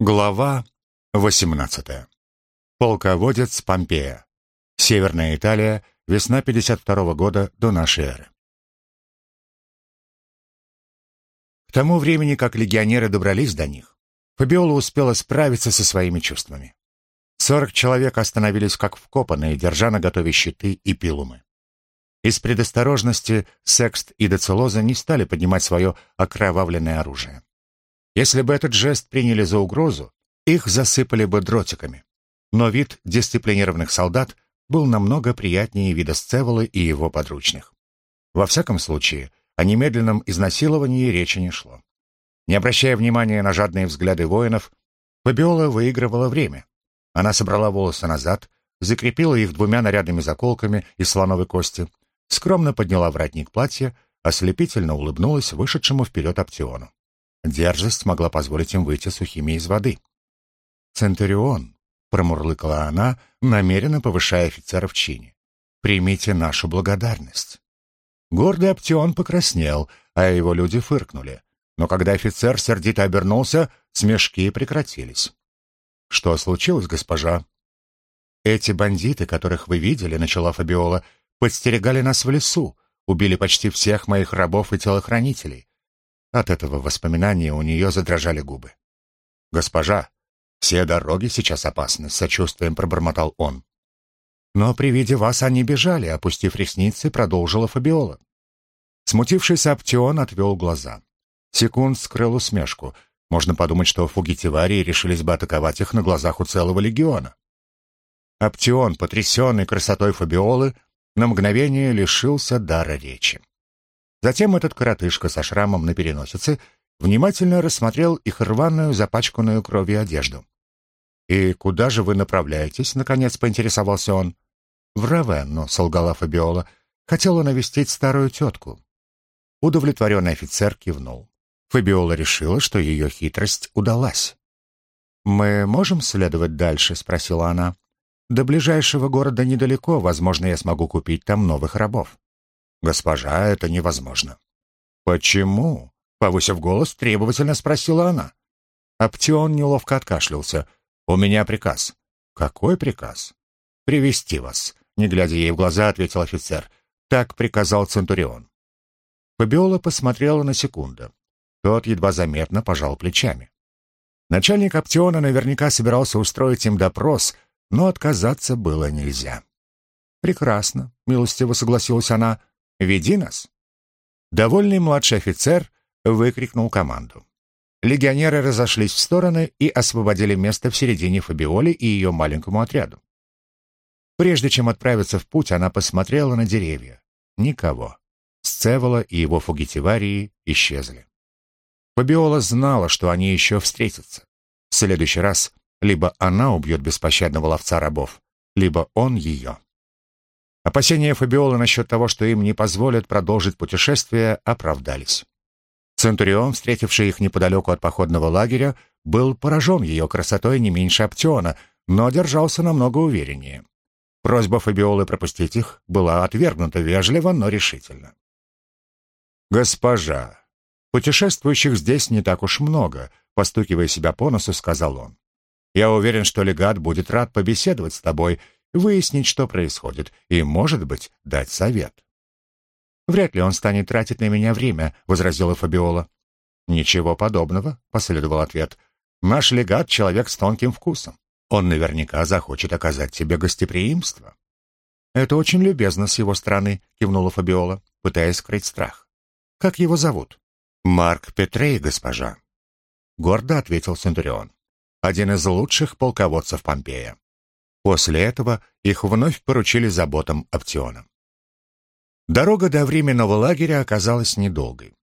Глава 18. Полководец Помпея. Северная Италия, весна 52 года до нашей эры. К тому времени, как легионеры добрались до них, Фабиола успела справиться со своими чувствами. Сорок человек остановились как вкопанные, держа на готове щиты и пилумы. Из предосторожности Секст и Доцелоза не стали поднимать свое окровавленное оружие. Если бы этот жест приняли за угрозу, их засыпали бы дротиками. Но вид дисциплинированных солдат был намного приятнее вида Сцеволы и его подручных. Во всяком случае, о немедленном изнасиловании речи не шло. Не обращая внимания на жадные взгляды воинов, Фабиола выигрывала время. Она собрала волосы назад, закрепила их двумя нарядными заколками из слоновой кости, скромно подняла воротник платья, ослепительно улыбнулась вышедшему вперед Аптиону. Дерзость могла позволить им выйти сухими из воды. «Центурион», — промурлыкала она, намеренно повышая офицера в чине, — «примите нашу благодарность». Гордый Аптеон покраснел, а его люди фыркнули. Но когда офицер сердито обернулся, смешки прекратились. «Что случилось, госпожа?» «Эти бандиты, которых вы видели, — начала Фабиола, — подстерегали нас в лесу, убили почти всех моих рабов и телохранителей. От этого воспоминания у нее задрожали губы. «Госпожа, все дороги сейчас опасны», — с сочувствием пробормотал он. «Но при виде вас они бежали», — опустив ресницы, продолжила Фабиола. Смутившийся Аптеон отвел глаза. Секунд скрыл усмешку. Можно подумать, что фугитиварии решились бы атаковать их на глазах у целого легиона. Аптеон, потрясенный красотой Фабиолы, на мгновение лишился дара речи. Затем этот коротышка со шрамом на переносице внимательно рассмотрел их рваную, запачканную кровью одежду. «И куда же вы направляетесь?» — наконец поинтересовался он. «В Равенну», — солгала Фабиола. «Хотела навестить старую тетку». Удовлетворенный офицер кивнул. Фабиола решила, что ее хитрость удалась. «Мы можем следовать дальше?» — спросила она. «До ближайшего города недалеко, возможно, я смогу купить там новых рабов». «Госпожа, это невозможно». «Почему?» — повысив голос, требовательно спросила она. Аптеон неловко откашлялся. «У меня приказ». «Какой приказ?» «Привести вас», — не глядя ей в глаза, ответил офицер. Так приказал Центурион. Фабиола посмотрела на секунду. Тот едва заметно пожал плечами. Начальник Аптеона наверняка собирался устроить им допрос, но отказаться было нельзя. «Прекрасно», — милостиво согласилась она. Веди нас!» Довольный младший офицер выкрикнул команду. Легионеры разошлись в стороны и освободили место в середине Фабиоли и ее маленькому отряду. Прежде чем отправиться в путь, она посмотрела на деревья. Никого. Сцевола и его фугитиварии исчезли. Фабиола знала, что они еще встретятся. В следующий раз либо она убьет беспощадного ловца рабов, либо он ее. Опасения Фабиолы насчет того, что им не позволят продолжить путешествие, оправдались. Центурион, встретивший их неподалеку от походного лагеря, был поражен ее красотой не меньше Аптеона, но держался намного увереннее. Просьба Фабиолы пропустить их была отвергнута вежливо, но решительно. «Госпожа, путешествующих здесь не так уж много», — постукивая себя по носу, сказал он. «Я уверен, что легат будет рад побеседовать с тобой выяснить, что происходит, и, может быть, дать совет. «Вряд ли он станет тратить на меня время», — возразила Фабиола. «Ничего подобного», — последовал ответ. «Наш легат — человек с тонким вкусом. Он наверняка захочет оказать тебе гостеприимство». «Это очень любезно с его стороны», — кивнула Фабиола, пытаясь скрыть страх. «Как его зовут?» «Марк Петрей, госпожа». Гордо ответил Центурион. «Один из лучших полководцев Помпея. После этого их вновь поручили заботам Аптиона. Дорога до временного лагеря оказалась недолгой.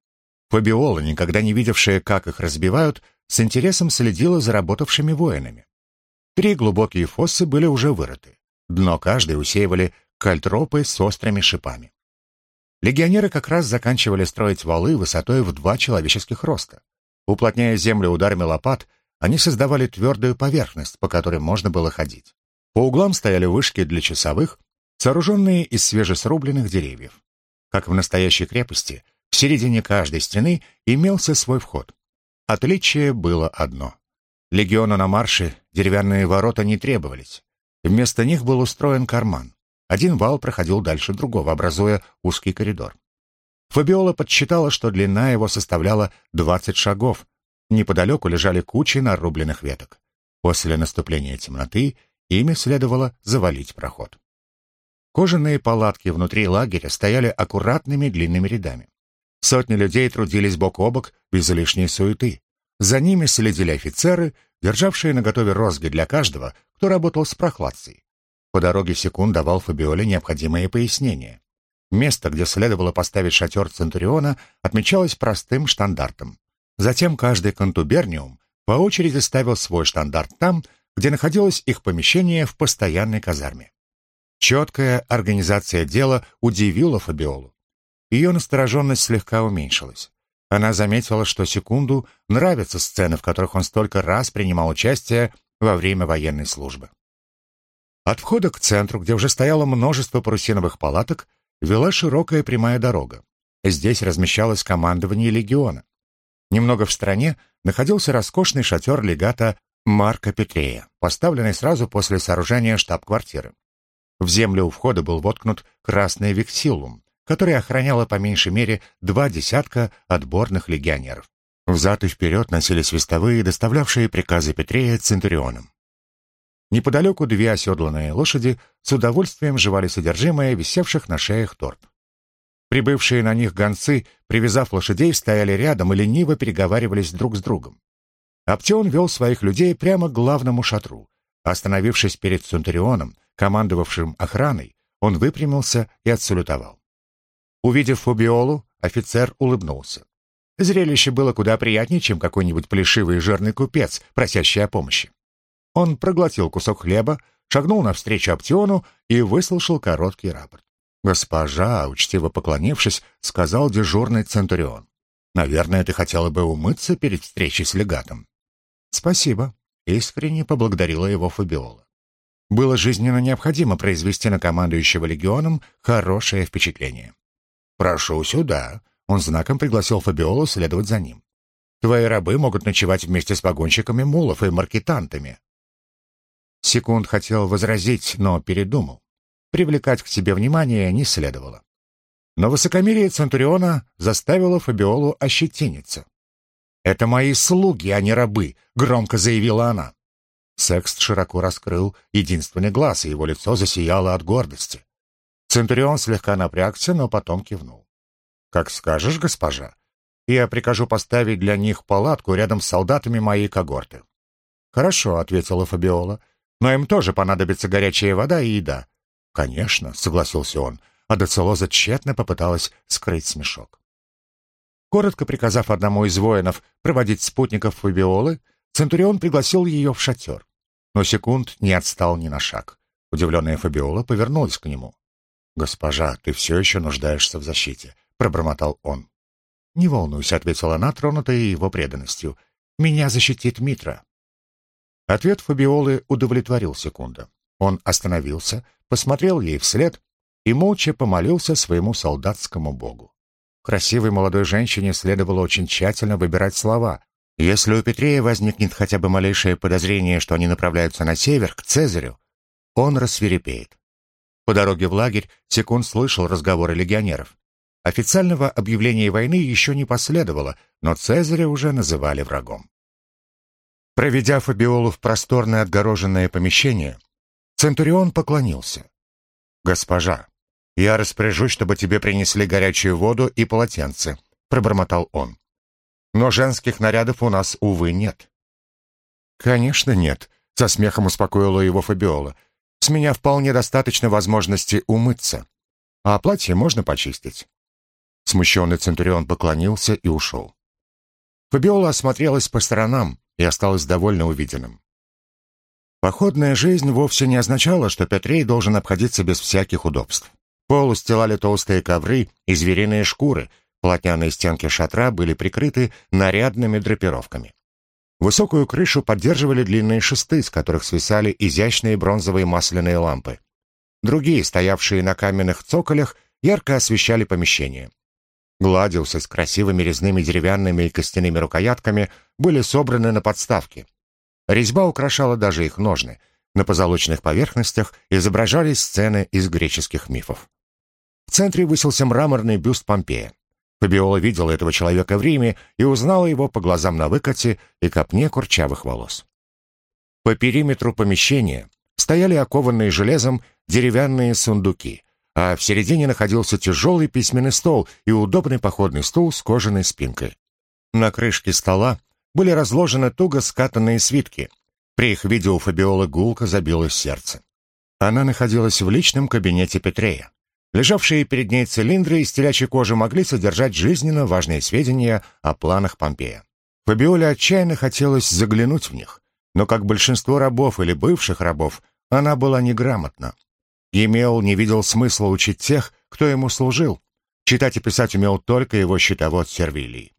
Фабиола, никогда не видевшая, как их разбивают, с интересом следила за работавшими воинами. Три глубокие фоссы были уже вырыты. Дно каждой усеивали кальтропы с острыми шипами. Легионеры как раз заканчивали строить валы высотой в два человеческих роста. Уплотняя землю ударами лопат, они создавали твердую поверхность, по которой можно было ходить. По углам стояли вышки для часовых, сооруженные из свежесрубленных деревьев. Как в настоящей крепости, в середине каждой стены имелся свой вход. Отличие было одно. Легиону на марше деревянные ворота не требовались. Вместо них был устроен карман. Один вал проходил дальше другого, образуя узкий коридор. Фабиола подсчитала, что длина его составляла 20 шагов. Неподалеку лежали кучи нарубленных веток. После наступления темноты ими следовало завалить проход. Кожаные палатки внутри лагеря стояли аккуратными длинными рядами. Сотни людей трудились бок о бок, без лишней суеты. За ними следили офицеры, державшие наготове розги для каждого, кто работал с прохладцей. По дороге Секунд давал Фабиоле необходимые пояснения. Место, где следовало поставить шатер Центуриона, отмечалось простым штандартом. Затем каждый контуберниум по очереди ставил свой штандарт там, где находилось их помещение в постоянной казарме. Четкая организация дела удивила Фабиолу. Ее настороженность слегка уменьшилась. Она заметила, что секунду нравятся сцены, в которых он столько раз принимал участие во время военной службы. От входа к центру, где уже стояло множество парусиновых палаток, вела широкая прямая дорога. Здесь размещалось командование легиона. Немного в стороне находился роскошный шатер легата Марка Петрея, поставленный сразу после сооружения штаб-квартиры. В землю у входа был воткнут красный вексилум, который охраняло по меньшей мере два десятка отборных легионеров. Взад и вперед носились вестовые, доставлявшие приказы Петрея центурионам. Неподалеку две оседланные лошади с удовольствием жевали содержимое висевших на шеях торт. Прибывшие на них гонцы, привязав лошадей, стояли рядом и лениво переговаривались друг с другом. Аптеон вел своих людей прямо к главному шатру. Остановившись перед Центурионом, командовавшим охраной, он выпрямился и отсалютовал. Увидев Фубиолу, офицер улыбнулся. Зрелище было куда приятнее, чем какой-нибудь плешивый жирный купец, просящий о помощи. Он проглотил кусок хлеба, шагнул навстречу Аптиону и выслушал короткий рапорт. «Госпожа», учтиво поклонившись, сказал дежурный Центурион. «Наверное, ты хотела бы умыться перед встречей с легатом». «Спасибо», — искренне поблагодарила его Фабиола. Было жизненно необходимо произвести на командующего легионом хорошее впечатление. «Прошу сюда», — он знаком пригласил Фабиолу следовать за ним. «Твои рабы могут ночевать вместе с погонщиками мулов и маркетантами». Секунд хотел возразить, но передумал. Привлекать к себе внимание не следовало. Но высокомерие Центуриона заставило Фабиолу ощетиниться. «Это мои слуги, а не рабы», — громко заявила она. Секст широко раскрыл единственный глаз, и его лицо засияло от гордости. Центурион слегка напрягся, но потом кивнул. «Как скажешь, госпожа. Я прикажу поставить для них палатку рядом с солдатами моей когорты». «Хорошо», — ответила Фабиола. Но им тоже понадобится горячая вода и еда. Конечно, согласился он, а Доцелоза тщетно попыталась скрыть смешок. Коротко приказав одному из воинов проводить спутников Фабиолы, Центурион пригласил ее в шатер. Но секунд не отстал ни на шаг. Удивленная Фабиола повернулась к нему. «Госпожа, ты все еще нуждаешься в защите», — пробормотал он. «Не волнуйся», — ответила она, тронутая его преданностью. «Меня защитит Митра». Ответ Фабиолы удовлетворил секунда. Он остановился, посмотрел ей вслед и молча помолился своему солдатскому богу. Красивой молодой женщине следовало очень тщательно выбирать слова. Если у Петрея возникнет хотя бы малейшее подозрение, что они направляются на север, к Цезарю, он рассверепеет. По дороге в лагерь Секунд слышал разговоры легионеров. Официального объявления войны еще не последовало, но Цезаря уже называли врагом. Проведя Фабиолу в просторное отгороженное помещение, Центурион поклонился. «Госпожа, я распоряжусь, чтобы тебе принесли горячую воду и полотенце», — пробормотал он. «Но женских нарядов у нас, увы, нет». «Конечно, нет», — со смехом успокоила его Фабиола. «С меня вполне достаточно возможности умыться, а платье можно почистить». Смущенный Центурион поклонился и ушел. Фабиола осмотрелась по сторонам, и осталась довольно увиденным. Походная жизнь вовсе не означала, что Петрей должен обходиться без всяких удобств. Пол устилали толстые ковры и звериные шкуры, плотняные стенки шатра были прикрыты нарядными драпировками. Высокую крышу поддерживали длинные шесты, с которых свисали изящные бронзовые масляные лампы. Другие, стоявшие на каменных цоколях, ярко освещали помещение. Гладиусы с красивыми резными деревянными и костяными рукоятками были собраны на подставке. Резьба украшала даже их ножны. На позолоченных поверхностях изображались сцены из греческих мифов. В центре высился мраморный бюст Помпея. Фабиола видела этого человека в Риме и узнала его по глазам на выкате и копне курчавых волос. По периметру помещения стояли окованные железом деревянные сундуки, а в середине находился тяжелый письменный стол и удобный походный стул с кожаной спинкой. На крышке стола были разложены туго скатанные свитки. При их виде у Фабиолы гулко забилось сердце. Она находилась в личном кабинете Петрея. Лежавшие перед ней цилиндры из телячьей кожи могли содержать жизненно важные сведения о планах Помпея. Фабиоле отчаянно хотелось заглянуть в них, но, как большинство рабов или бывших рабов, она была неграмотна. Емел не видел смысла учить тех, кто ему служил. Читать и писать умел только его щитовод Сервилий.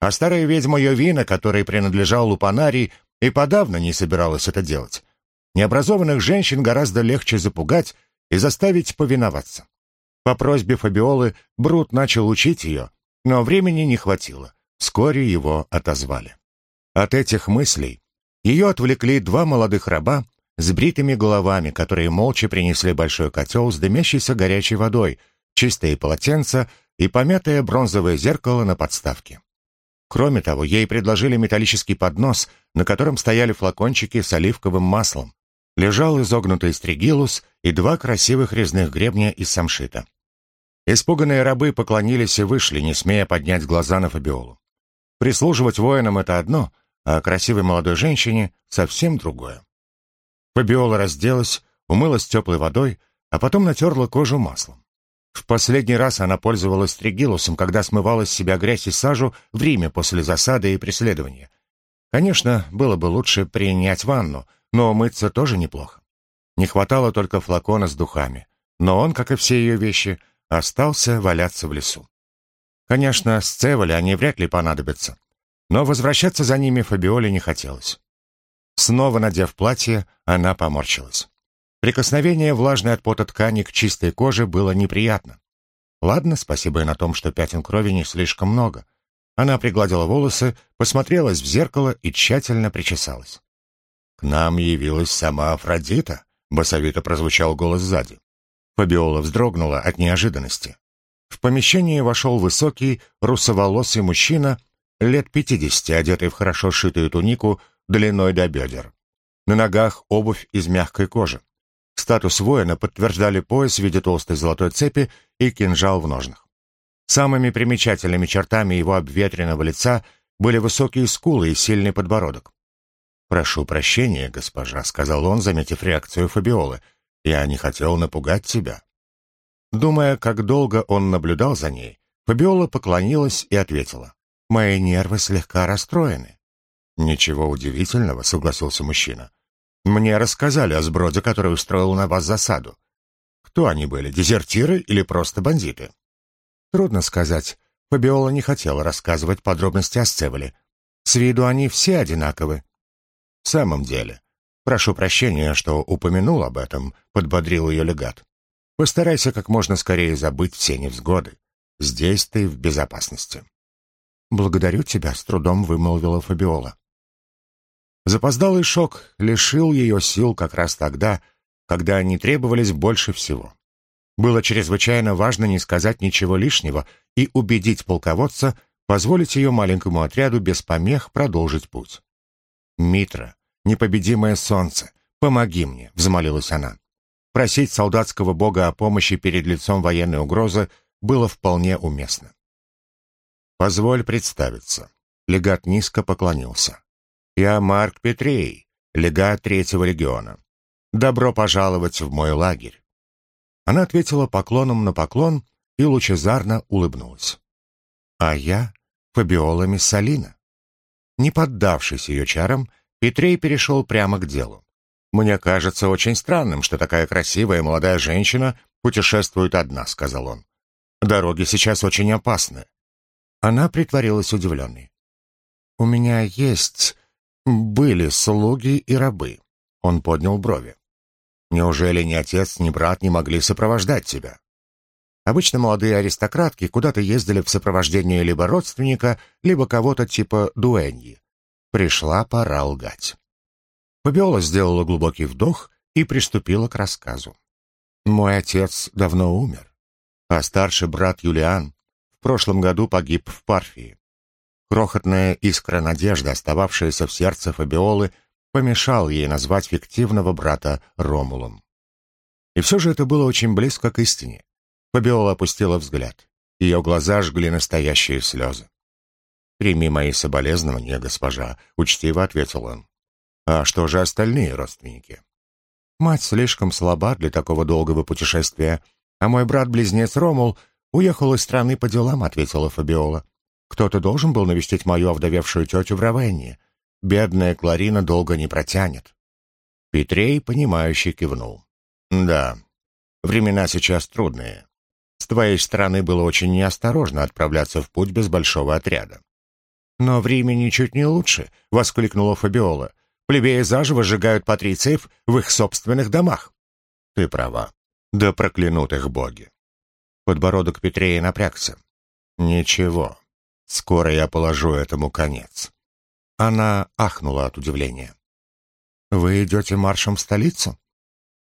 А старая ведьма Йовина, которой принадлежал Лупанарий, и подавно не собиралась это делать. Необразованных женщин гораздо легче запугать и заставить повиноваться. По просьбе Фабиолы Брут начал учить ее, но времени не хватило. Вскоре его отозвали. От этих мыслей ее отвлекли два молодых раба с бритыми головами, которые молча принесли большой котел с дымящейся горячей водой, чистые полотенца и помятое бронзовое зеркало на подставке. Кроме того, ей предложили металлический поднос, на котором стояли флакончики с оливковым маслом. Лежал изогнутый стригилус и два красивых резных гребня из самшита. Испуганные рабы поклонились и вышли, не смея поднять глаза на Фабиолу. Прислуживать воинам — это одно, а красивой молодой женщине — совсем другое. Фабиола разделась, умылась теплой водой, а потом натерла кожу маслом. В последний раз она пользовалась тригилусом, когда смывала с себя грязь и сажу в Риме после засады и преследования. Конечно, было бы лучше принять ванну, но мыться тоже неплохо. Не хватало только флакона с духами, но он, как и все ее вещи, остался валяться в лесу. Конечно, с Цеволя они вряд ли понадобятся, но возвращаться за ними Фабиоле не хотелось. Снова надев платье, она поморщилась. Прикосновение влажной от пота ткани к чистой коже было неприятно. Ладно, спасибо и на том, что пятен крови не слишком много. Она пригладила волосы, посмотрелась в зеркало и тщательно причесалась. «К нам явилась сама Афродита», — басовито прозвучал голос сзади. Фабиола вздрогнула от неожиданности. В помещение вошел высокий, русоволосый мужчина, лет пятидесяти, одетый в хорошо сшитую тунику длиной до бедер. На ногах обувь из мягкой кожи. Статус воина подтверждали пояс в виде толстой золотой цепи и кинжал в ножнах. Самыми примечательными чертами его обветренного лица были высокие скулы и сильный подбородок. «Прошу прощения, госпожа», — сказал он, заметив реакцию Фабиолы — я не хотел напугать тебя». Думая, как долго он наблюдал за ней, Фабиола поклонилась и ответила. «Мои нервы слегка расстроены». «Ничего удивительного», — согласился мужчина. «Мне рассказали о сброде, который устроил на вас засаду. Кто они были, дезертиры или просто бандиты?» «Трудно сказать. Фабиола не хотела рассказывать подробности о Сцеволе. С виду они все одинаковы». «В самом деле, «Прошу прощения, что упомянул об этом», — подбодрил ее легат. «Постарайся как можно скорее забыть все невзгоды. Здесь ты в безопасности». «Благодарю тебя», — с трудом вымолвила Фабиола. Запоздалый шок лишил ее сил как раз тогда, когда они требовались больше всего. Было чрезвычайно важно не сказать ничего лишнего и убедить полководца позволить ее маленькому отряду без помех продолжить путь. Митра, непобедимое солнце, помоги мне», — взмолилась она. Просить солдатского бога о помощи перед лицом военной угрозы было вполне уместно. «Позволь представиться». Легат низко поклонился. «Я Марк Петрей, легат Третьего легиона. Добро пожаловать в мой лагерь». Она ответила поклоном на поклон и лучезарно улыбнулась. «А я Фабиола Миссалина». Не поддавшись ее чарам, Петрей перешел прямо к делу. «Мне кажется очень странным, что такая красивая молодая женщина путешествует одна», — сказал он. «Дороги сейчас очень опасны». Она притворилась удивленной. «У меня есть... были слуги и рабы». Он поднял брови. «Неужели ни отец, ни брат не могли сопровождать тебя?» Обычно молодые аристократки куда-то ездили в сопровождении либо родственника, либо кого-то типа дуэньи. Пришла пора лгать. Фабиола сделала глубокий вдох и приступила к рассказу. «Мой отец давно умер, а старший брат Юлиан в прошлом году погиб в Парфии. Крохотная искра надежды, остававшаяся в сердце Фабиолы, помешал ей назвать фиктивного брата Ромулом. И все же это было очень близко к истине. Фабиола опустила взгляд. Ее глаза жгли настоящие слезы. «Прими мои соболезнования, госпожа», — учтиво ответил он. «А что же остальные родственники?» «Мать слишком слаба для такого долгого путешествия, а мой брат-близнец Ромул уехал из страны по делам», — ответила Фабиола. «Кто-то должен был навестить мою овдовевшую тетю в Равенне. Бедная Кларина долго не протянет». Петрей, понимающий, кивнул. «Да, времена сейчас трудные. С твоей стороны было очень неосторожно отправляться в путь без большого отряда. «Но в Риме ничуть не лучше», — воскликнула Фабиола. «Плебеи заживо сжигают патрициев в их собственных домах». «Ты права. Да проклянут их боги». Подбородок Петрея напрягся. «Ничего. Скоро я положу этому конец». Она ахнула от удивления. «Вы идете маршем в столицу?»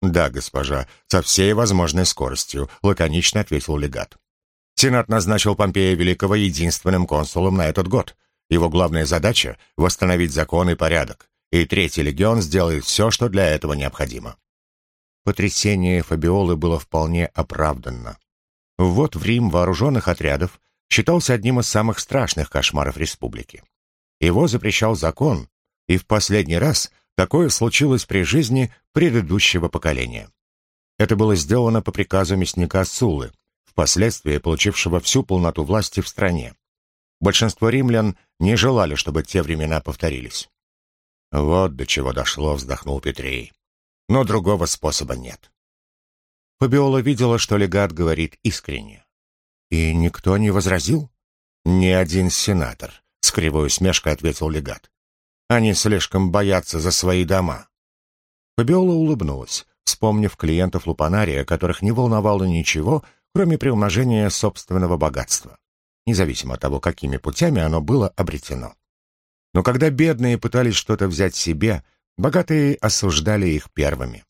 «Да, госпожа, со всей возможной скоростью», — лаконично ответил легат. Сенат назначил Помпея Великого единственным консулом на этот год. Его главная задача — восстановить закон и порядок, и Третий легион сделает все, что для этого необходимо. Потрясение Фабиолы было вполне оправданно. Вот в Рим вооруженных отрядов считался одним из самых страшных кошмаров республики. Его запрещал закон, и в последний раз такое случилось при жизни предыдущего поколения. Это было сделано по приказу мясника Сулы, впоследствии получившего всю полноту власти в стране. Большинство римлян не желали, чтобы те времена повторились. Вот до чего дошло, вздохнул Петрей. Но другого способа нет. Фабиола видела, что легат говорит искренне. И никто не возразил? Ни один сенатор, с кривой усмешкой ответил легат. Они слишком боятся за свои дома. Фабиола улыбнулась, вспомнив клиентов Лупанария, которых не волновало ничего, кроме приумножения собственного богатства независимо от того, какими путями оно было обретено. Но когда бедные пытались что-то взять себе, богатые осуждали их первыми.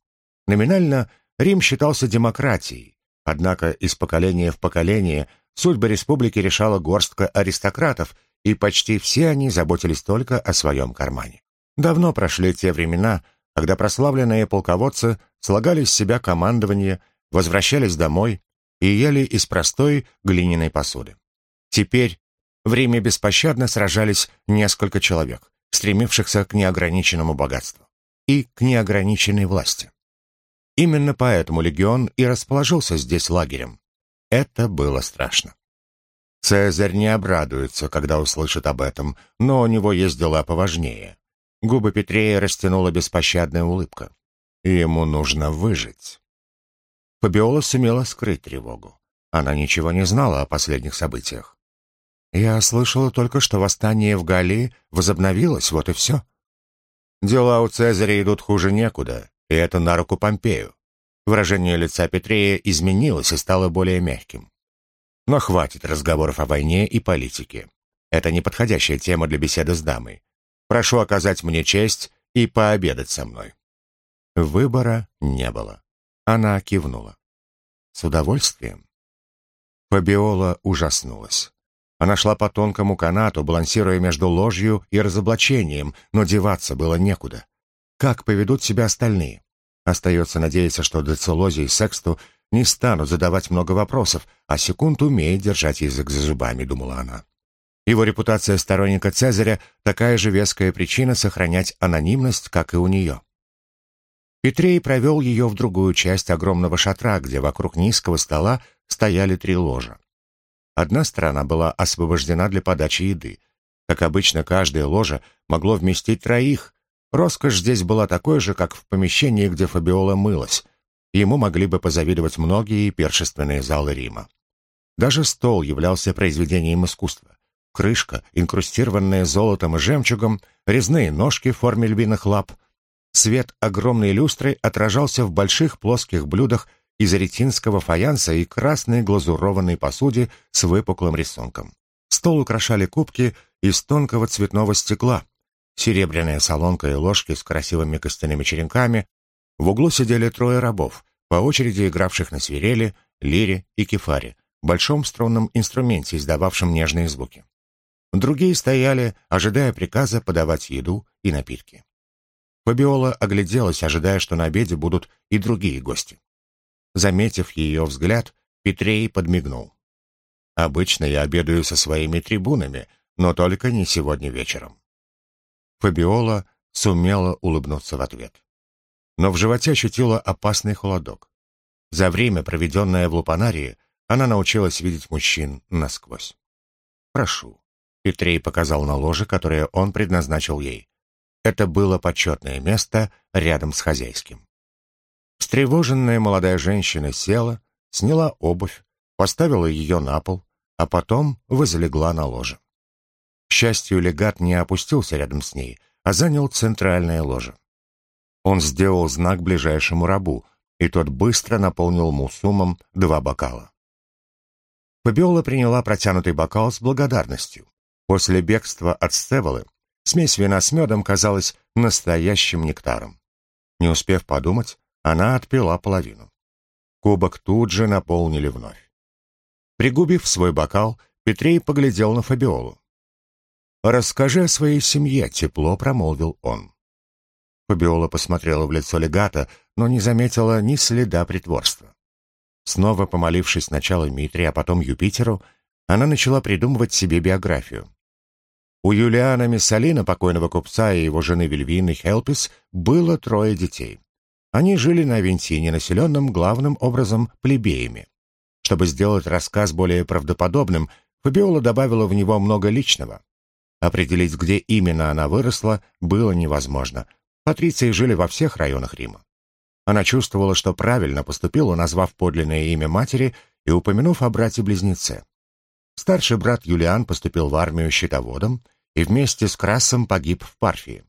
Номинально Рим считался демократией, однако из поколения в поколение судьбы республики решала горстка аристократов, и почти все они заботились только о своем кармане. Давно прошли те времена, когда прославленные полководцы слагали из себя командование, возвращались домой и ели из простой глиняной посуды. Теперь в Риме беспощадно сражались несколько человек, стремившихся к неограниченному богатству и к неограниченной власти. Именно поэтому легион и расположился здесь лагерем. Это было страшно. Цезарь не обрадуется, когда услышит об этом, но у него есть дела поважнее. Губы Петрея растянула беспощадная улыбка. Ему нужно выжить. Фабиола сумела скрыть тревогу. Она ничего не знала о последних событиях. «Я слышала только, что восстание в Галлии возобновилось, вот и все». «Дела у Цезаря идут хуже некуда, и это на руку Помпею». Выражение лица Петрея изменилось и стало более мягким. «Но хватит разговоров о войне и политике. Это неподходящая тема для беседы с дамой. Прошу оказать мне честь и пообедать со мной». Выбора не было. Она кивнула. «С удовольствием». Фабиола ужаснулась. Она шла по тонкому канату, балансируя между ложью и разоблачением, но деваться было некуда. Как поведут себя остальные? Остается надеяться, что Децелозе и Сексту не станут задавать много вопросов, а секунд умеет держать язык за зубами, думала она. Его репутация сторонника Цезаря — такая же веская причина сохранять анонимность, как и у нее. Петрей провел ее в другую часть огромного шатра, где вокруг низкого стола стояли три ложа. Одна сторона была освобождена для подачи еды. Как обычно, каждое ложе могло вместить троих. Роскошь здесь была такой же, как в помещении, где Фабиола мылась. Ему могли бы позавидовать многие першественные залы Рима. Даже стол являлся произведением искусства. Крышка, инкрустированная золотом и жемчугом, резные ножки в форме львиных лап. Свет огромной люстры отражался в больших плоских блюдах из аретинского фаянса и красной глазурованной посуде с выпуклым рисунком. Стол украшали кубки из тонкого цветного стекла. серебряная солонка и ложки с красивыми костяными черенками. В углу сидели трое рабов, по очереди игравших на свирели, лире и кефаре, большом струнном инструменте, издававшем нежные звуки. Другие стояли, ожидая приказа подавать еду и напитки. Фабиола огляделась, ожидая, что на обеде будут и другие гости. Заметив ее взгляд, Петрей подмигнул. «Обычно я обедаю со своими трибунами, но только не сегодня вечером». Фабиола сумела улыбнуться в ответ. Но в животе ощутила опасный холодок. За время, проведенное в Лупанарии, она научилась видеть мужчин насквозь. «Прошу», — Петрей показал на ложе, которое он предназначил ей. Это было почетное место рядом с хозяйским. Встревоженная молодая женщина села, сняла обувь, поставила ее на пол, а потом возлегла на ложе. К счастью, легат не опустился рядом с ней, а занял центральное ложе. Он сделал знак ближайшему рабу, и тот быстро наполнил мусумом два бокала. Фабиола приняла протянутый бокал с благодарностью. После бегства от Стеволы смесь вина с медом казалась настоящим нектаром. Не успев подумать, она отпила половину. Кубок тут же наполнили вновь. Пригубив свой бокал, Петрей поглядел на Фабиолу. «Расскажи о своей семье», — тепло промолвил он. Фабиола посмотрела в лицо легата, но не заметила ни следа притворства. Снова помолившись сначала Митре, а потом Юпитеру, она начала придумывать себе биографию. У Юлиана Миссалина, покойного купца и его жены Вильвины Хелпис, было трое детей. Они жили на Авентине, населенном главным образом плебеями. Чтобы сделать рассказ более правдоподобным, Фабиола добавила в него много личного. Определить, где именно она выросла, было невозможно. Патриции жили во всех районах Рима. Она чувствовала, что правильно поступила, назвав подлинное имя матери и упомянув о брате-близнеце. Старший брат Юлиан поступил в армию щитоводом и вместе с Красом погиб в Парфии.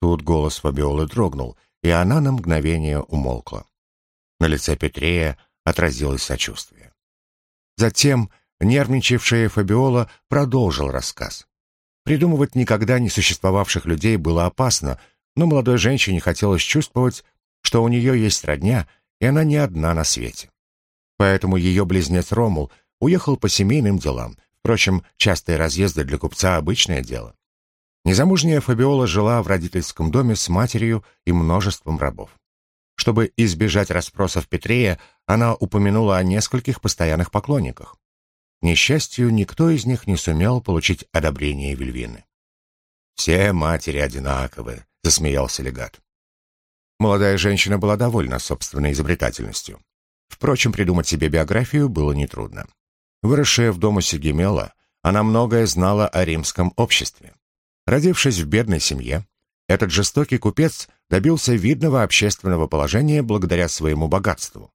Тут голос Фабиолы дрогнул, и она на мгновение умолкла. На лице Петрея отразилось сочувствие. Затем нервничавшая Фабиола продолжил рассказ. Придумывать никогда не существовавших людей было опасно, но молодой женщине хотелось чувствовать, что у нее есть родня, и она не одна на свете. Поэтому ее близнец Ромул уехал по семейным делам. Впрочем, частые разъезды для купца — обычное дело. Незамужняя Фабиола жила в родительском доме с матерью и множеством рабов. Чтобы избежать расспросов Петрея, она упомянула о нескольких постоянных поклонниках. К несчастью, никто из них не сумел получить одобрение Вильвины. «Все матери одинаковы», — засмеялся легат. Молодая женщина была довольна собственной изобретательностью. Впрочем, придумать себе биографию было нетрудно. Выросшая в доме Гемела, она многое знала о римском обществе. Родившись в бедной семье, этот жестокий купец добился видного общественного положения благодаря своему богатству.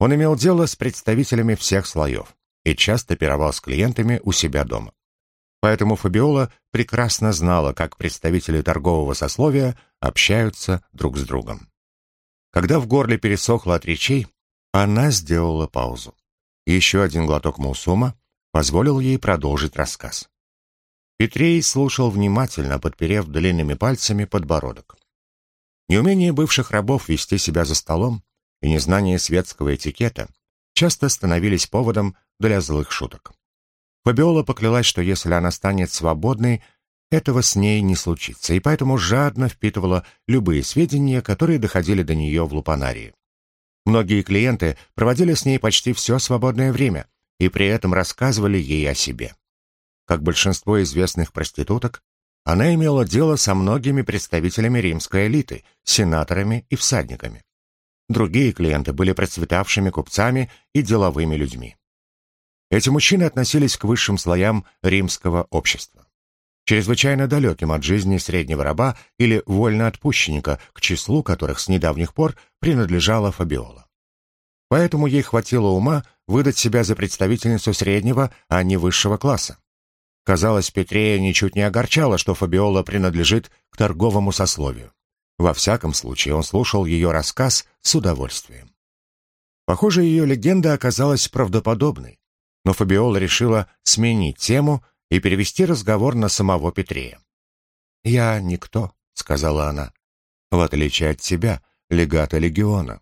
Он имел дело с представителями всех слоев и часто пировал с клиентами у себя дома. Поэтому Фабиола прекрасно знала, как представители торгового сословия общаются друг с другом. Когда в горле пересохло от речей, она сделала паузу. Еще один глоток мусума позволил ей продолжить рассказ. Петрей слушал внимательно, подперев длинными пальцами подбородок. Неумение бывших рабов вести себя за столом и незнание светского этикета часто становились поводом для злых шуток. Фабиола поклялась, что если она станет свободной, этого с ней не случится, и поэтому жадно впитывала любые сведения, которые доходили до нее в лупанарии. Многие клиенты проводили с ней почти все свободное время и при этом рассказывали ей о себе. Как большинство известных проституток, она имела дело со многими представителями римской элиты, сенаторами и всадниками. Другие клиенты были процветавшими купцами и деловыми людьми. Эти мужчины относились к высшим слоям римского общества, чрезвычайно далеким от жизни среднего раба или вольноотпущенника, к числу которых с недавних пор принадлежала Фабиола. Поэтому ей хватило ума выдать себя за представительницу среднего, а не высшего класса. Казалось, Петрея ничуть не огорчало, что Фабиола принадлежит к торговому сословию. Во всяком случае, он слушал ее рассказ с удовольствием. Похоже, ее легенда оказалась правдоподобной но Фабиола решила сменить тему и перевести разговор на самого Петрея. «Я никто», — сказала она, — «в отличие от тебя, легата легиона».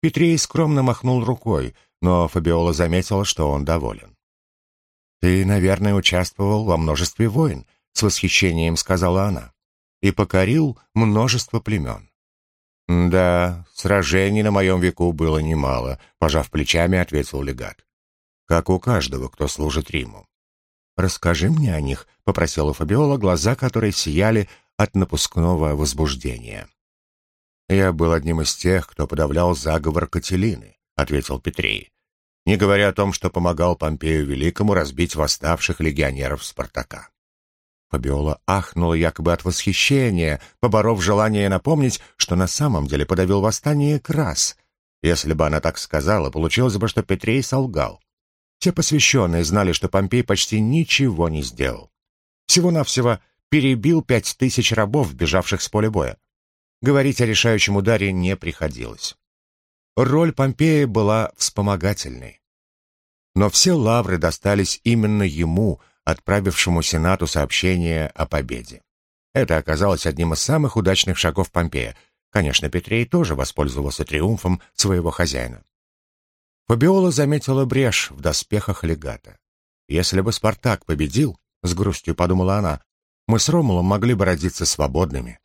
Петрей скромно махнул рукой, но Фабиола заметила, что он доволен. «Ты, наверное, участвовал во множестве войн», — с восхищением сказала она, «и покорил множество племен». «Да, сражений на моем веку было немало», — пожав плечами, ответил легат. «Как у каждого, кто служит Риму». «Расскажи мне о них», — попросила Фабиола, глаза которой сияли от напускного возбуждения. «Я был одним из тех, кто подавлял заговор Кателины», — ответил Петрей, не говоря о том, что помогал Помпею Великому разбить восставших легионеров Спартака. Фабиола ахнула якобы от восхищения, поборов желание напомнить, что на самом деле подавил восстание Крас. Если бы она так сказала, получилось бы, что Петрей солгал. Все посвященные знали, что Помпей почти ничего не сделал. Всего-навсего перебил пять тысяч рабов, бежавших с поля боя. Говорить о решающем ударе не приходилось. Роль Помпея была вспомогательной. Но все лавры достались именно ему, отправившему Сенату сообщение о победе. Это оказалось одним из самых удачных шагов Помпея. Конечно, Петрей тоже воспользовался триумфом своего хозяина. Фабиола заметила брешь в доспехах легата. Если бы Спартак победил, с грустью подумала она, мы с Ромулом могли бы родиться свободными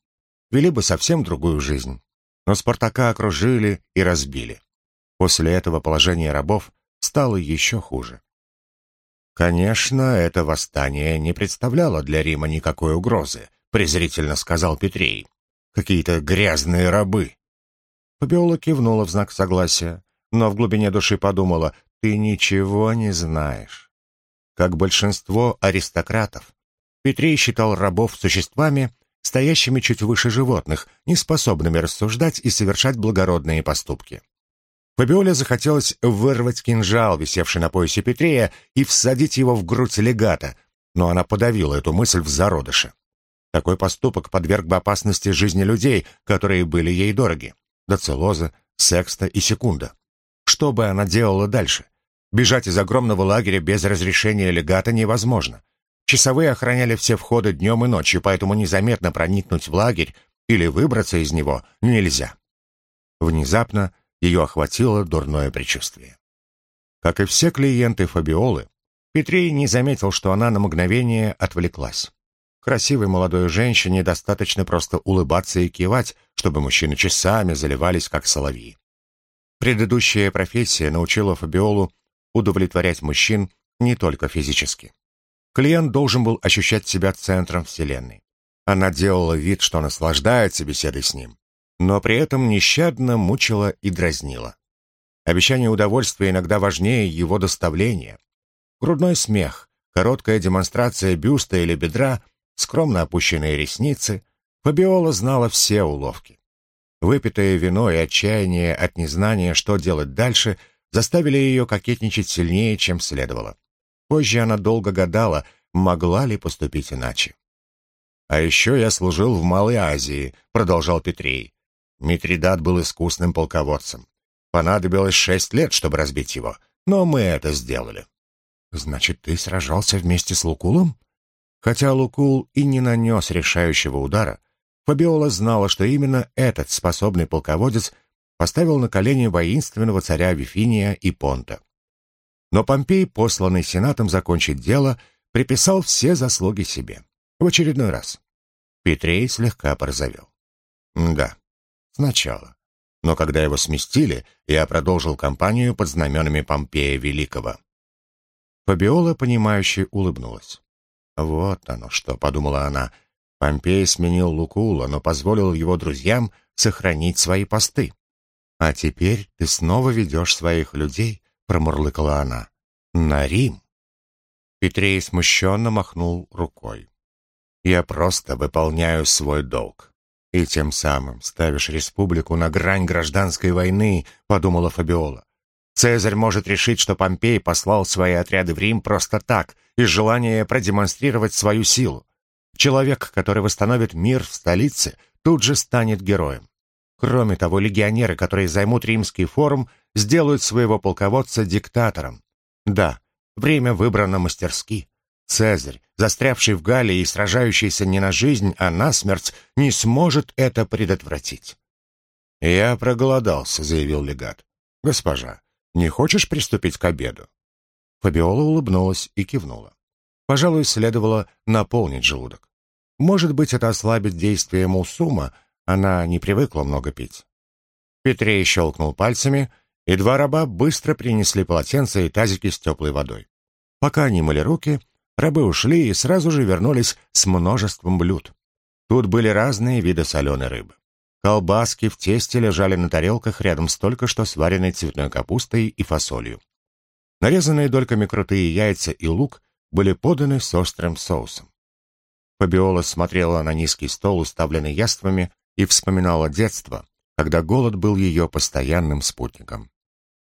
вели бы совсем другую жизнь. Но Спартака окружили и разбили. После этого положение рабов стало еще хуже. «Конечно, это восстание не представляло для Рима никакой угрозы», презрительно сказал Петрей. «Какие-то грязные рабы». Фабиола кивнула в знак согласия, но в глубине души подумала, «Ты ничего не знаешь». Как большинство аристократов, Петрей считал рабов существами, стоящими чуть выше животных, не способными рассуждать и совершать благородные поступки. Фабиоле захотелось вырвать кинжал, висевший на поясе Петрея, и всадить его в грудь легата, но она подавила эту мысль в зародыше. Такой поступок подверг бы опасности жизни людей, которые были ей дороги. Доцелоза, Секста и Секунда. Что бы она делала дальше? Бежать из огромного лагеря без разрешения легата невозможно. Часовые охраняли все входы днем и ночью, поэтому незаметно проникнуть в лагерь или выбраться из него нельзя. Внезапно ее охватило дурное предчувствие. Как и все клиенты Фабиолы, Петрей не заметил, что она на мгновение отвлеклась. Красивой молодой женщине достаточно просто улыбаться и кивать, чтобы мужчины часами заливались, как соловьи. Предыдущая профессия научила Фабиолу удовлетворять мужчин не только физически. Клиент должен был ощущать себя центром Вселенной. Она делала вид, что наслаждается беседой с ним, но при этом нещадно мучила и дразнила. Обещание удовольствия иногда важнее его доставления. Грудной смех, короткая демонстрация бюста или бедра, скромно опущенные ресницы. Фабиола знала все уловки. Выпитое вино и отчаяние от незнания, что делать дальше, заставили ее кокетничать сильнее, чем следовало. Позже она долго гадала, могла ли поступить иначе. «А еще я служил в Малой Азии», — продолжал Петрей. Митридат был искусным полководцем. Понадобилось шесть лет, чтобы разбить его, но мы это сделали. «Значит, ты сражался вместе с Лукулом?» Хотя Лукул и не нанес решающего удара, Фабиола знала, что именно этот способный полководец поставил на колени воинственного царя Вифиния и Понта. Но Помпей, посланный Сенатом закончить дело, приписал все заслуги себе. В очередной раз. Петрей слегка порозовел. Да, сначала. Но когда его сместили, я продолжил кампанию под знаменами Помпея Великого. Фабиола, понимающе улыбнулась. «Вот оно что», — подумала она. Помпей сменил Лукула, но позволил его друзьям сохранить свои посты. А теперь ты снова ведешь своих людей промурлыкала она. «На Рим!» Петрей смущенно махнул рукой. «Я просто выполняю свой долг. И тем самым ставишь республику на грань гражданской войны», — подумала Фабиола. «Цезарь может решить, что Помпей послал свои отряды в Рим просто так, из желания продемонстрировать свою силу. Человек, который восстановит мир в столице, тут же станет героем. Кроме того, легионеры, которые займут римский форум, сделают своего полководца диктатором. Да, время выбрано мастерски. Цезарь застрявший в Галлии и сражающийся не на жизнь, а на смерть, не сможет это предотвратить. «Я проголодался», — заявил легат. «Госпожа, не хочешь приступить к обеду?» Фабиола улыбнулась и кивнула. Пожалуй, следовало наполнить желудок. Может быть, это ослабит действие мусума, она не привыкла много пить. Петрей щелкнул пальцами, и два раба быстро принесли полотенца и тазики с теплой водой. Пока они мыли руки, рабы ушли и сразу же вернулись с множеством блюд. Тут были разные виды соленой рыбы. Колбаски в тесте лежали на тарелках рядом с только что сваренной цветной капустой и фасолью. Нарезанные дольками крутые яйца и лук были поданы с острым соусом. Фабиола смотрела на низкий стол, уставленный яствами, и вспоминала детство, когда голод был ее постоянным спутником.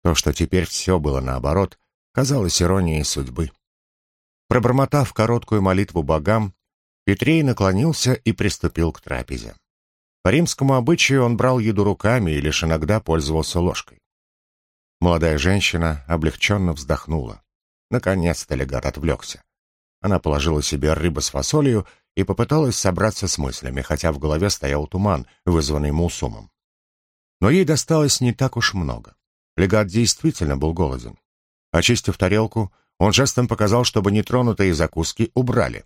То, что теперь все было наоборот, казалось иронией судьбы. Пробормотав короткую молитву богам, Петрей наклонился и приступил к трапезе. По римскому обычаю он брал еду руками и лишь иногда пользовался ложкой. Молодая женщина облегченно вздохнула. Наконец-то легат отвлекся. Она положила себе рыбу с фасолью и попыталась собраться с мыслями, хотя в голове стоял туман, вызванный мусумом. Но ей досталось не так уж много. Легат действительно был голоден. Очистив тарелку, он жестом показал, чтобы нетронутые закуски убрали.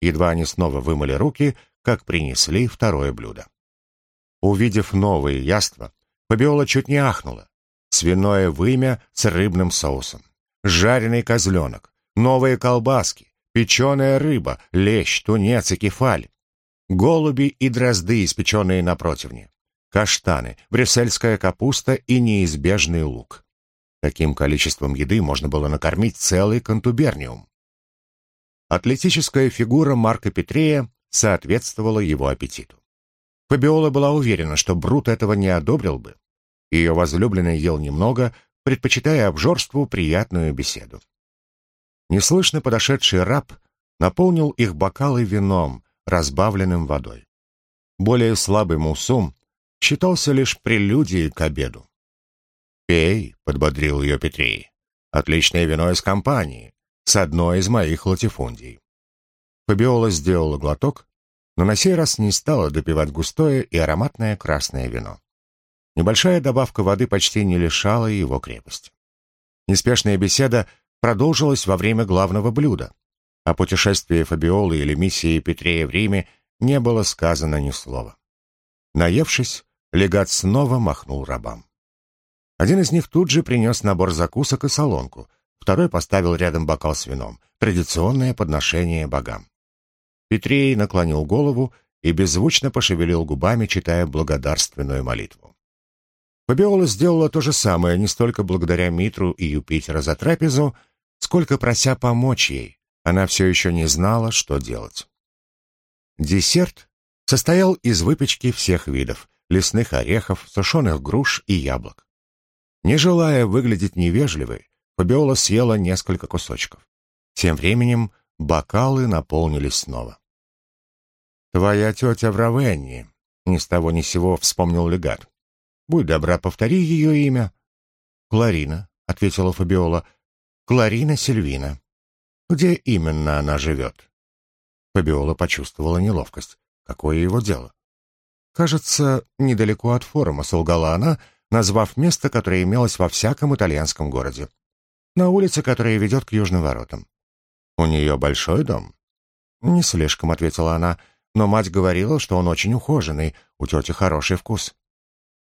Едва они снова вымыли руки, как принесли второе блюдо. Увидев новые яства, Фабиола чуть не ахнула. Свиное вымя с рыбным соусом, жареный козленок, новые колбаски, печеная рыба, лещ, тунец и кефаль, голуби и дрозды, испеченные на противне, каштаны, брюссельская капуста и неизбежный лук. Таким количеством еды можно было накормить целый контуберниум. Атлетическая фигура Марка Петрея соответствовала его аппетиту. Фабиола была уверена, что Брут этого не одобрил бы. Ее возлюбленный ел немного, предпочитая обжорству приятную беседу. Неслышно подошедший раб наполнил их бокалы вином, разбавленным водой. Более слабый мусум считался лишь прелюдией к обеду. «Пей», — подбодрил ее Петрей, — «отличное вино из компании, с одной из моих латифундий». Фабиола сделала глоток, но на сей раз не стала допивать густое и ароматное красное вино. Небольшая добавка воды почти не лишала его крепости. Неспешная беседа продолжилась во время главного блюда. О путешествии Фабиолы или миссии Петрея в Риме не было сказано ни слова. Наевшись, легат снова махнул рабам. Один из них тут же принес набор закусок и солонку, второй поставил рядом бокал с вином, традиционное подношение богам. Петрей наклонил голову и беззвучно пошевелил губами, читая благодарственную молитву. Фабиола сделала то же самое не столько благодаря Митру и Юпитера за трапезу, сколько прося помочь ей. Она все еще не знала, что делать. Десерт состоял из выпечки всех видов, лесных орехов, сушеных груш и яблок. Не желая выглядеть невежливой, Фабиола съела несколько кусочков. Тем временем бокалы наполнились снова. «Твоя тетя в Равенне», — ни с того ни сего вспомнил легат. «Будь добра, повтори ее имя». «Кларина», — ответила Фабиола. «Кларина Сильвина». «Где именно она живет?» Фабиола почувствовала неловкость. Какое его дело? Кажется, недалеко от форума, солгала она, назвав место, которое имелось во всяком итальянском городе. На улице, которая ведет к южным воротам. «У нее большой дом?» «Не слишком», — ответила она, «но мать говорила, что он очень ухоженный, у тети хороший вкус».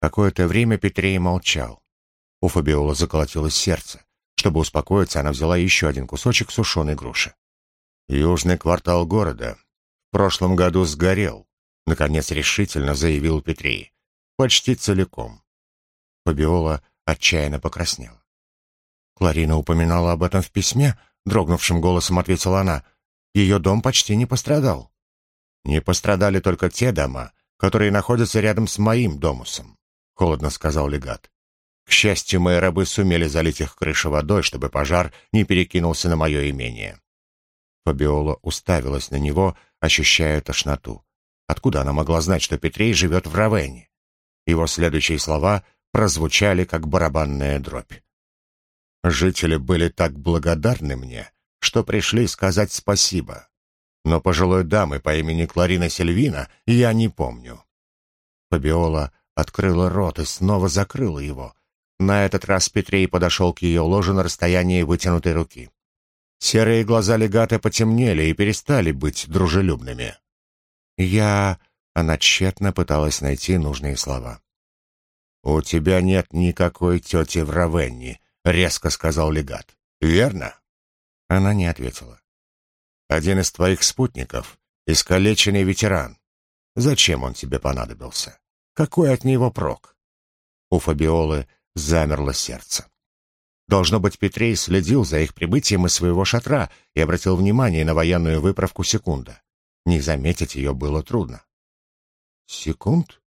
Какое-то время Петрей молчал. У Фабиола заколотилось сердце. Чтобы успокоиться, она взяла еще один кусочек сушеной груши. «Южный квартал города. В прошлом году сгорел», — наконец решительно заявил Петрей. «Почти целиком». Фабиола отчаянно покраснела. Кларина упоминала об этом в письме, дрогнувшим голосом ответила она. Ее дом почти не пострадал. Не пострадали только те дома, которые находятся рядом с моим домусом, холодно сказал легат. К счастью, мои рабы сумели залить их крышу водой, чтобы пожар не перекинулся на мое имение. Фабиола уставилась на него, ощущая тошноту. Откуда она могла знать, что Петрей живет в Равене? Его следующие слова прозвучали, как барабанная дробь. Жители были так благодарны мне, что пришли сказать спасибо. но пожилой дамы по имени Кларина Сильвина я не помню». Фабиола открыла рот и снова закрыла его. На этот раз Петрей подошел к ее ложу на расстоянии вытянутой руки. Серые глаза легата потемнели и перестали быть дружелюбными. «Я...» — она тщетно пыталась найти нужные слова. «У тебя нет никакой тети в Равенне», — резко сказал легат. «Верно?» Она не ответила. «Один из твоих спутников — искалеченный ветеран. Зачем он тебе понадобился? Какой от него прок?» У Фабиолы замерло сердце. Должно быть, Петрей следил за их прибытием из своего шатра и обратил внимание на военную выправку секунда. Не заметить ее было трудно. «Секунд?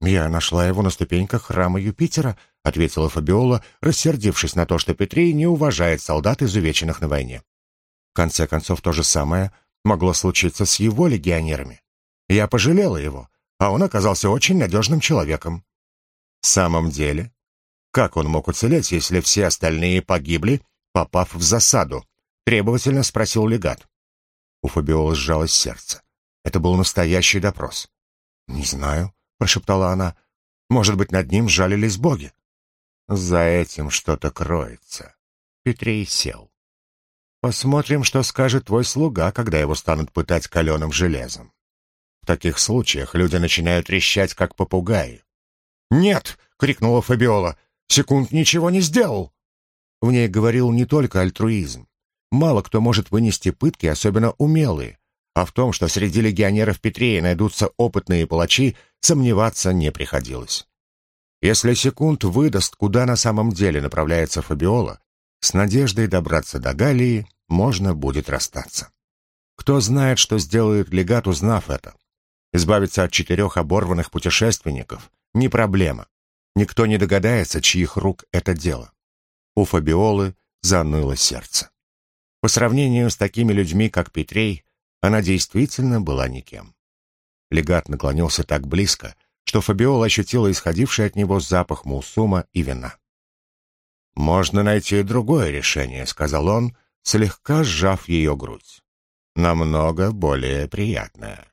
Я нашла его на ступеньках храма Юпитера», — ответила Фабиола, рассердившись на то, что Петрей не уважает солдат, изувеченных на войне. В конце концов, то же самое могло случиться с его легионерами. Я пожалела его, а он оказался очень надежным человеком. В самом деле, как он мог уцелеть, если все остальные погибли, попав в засаду? Требовательно спросил легат. У Фабиолы сжалось сердце. Это был настоящий допрос. «Не знаю», — прошептала она. «Может быть, над ним жалились боги?» «За этим что-то кроется». Петрей сел. «Посмотрим, что скажет твой слуга, когда его станут пытать каленым железом. В таких случаях люди начинают трещать, как попугаи». «Нет!» — крикнула Фабиола. Секунд ничего не сделал. В ней говорил не только альтруизм. Мало кто может вынести пытки, особенно умелые. А в том, что среди легионеров Петрея найдутся опытные палачи, сомневаться не приходилось. Если секунд выдаст, куда на самом деле направляется Фабиола, с надеждой добраться до Галлии можно будет расстаться. Кто знает, что сделает легат, узнав это. Избавиться от четырех оборванных путешественников — не проблема. Никто не догадается, чьих рук это дело. У Фабиолы заныло сердце. По сравнению с такими людьми, как Петрей, она действительно была никем. Легат наклонился так близко, что Фабиола ощутила исходивший от него запах мусума и вина. «Можно найти другое решение», — сказал он, слегка сжав ее грудь. «Намного более приятное».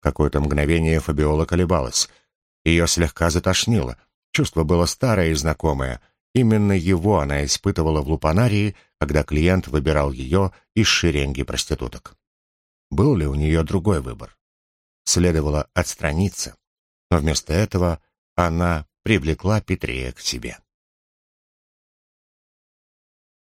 Какое-то мгновение Фабиола колебалась — ее слегка затошнило. Чувство было старое и знакомое. Именно его она испытывала в лупанарии, когда клиент выбирал ее из шеренги проституток. Был ли у нее другой выбор? Следовало отстраниться, но вместо этого она привлекла Петрея к себе.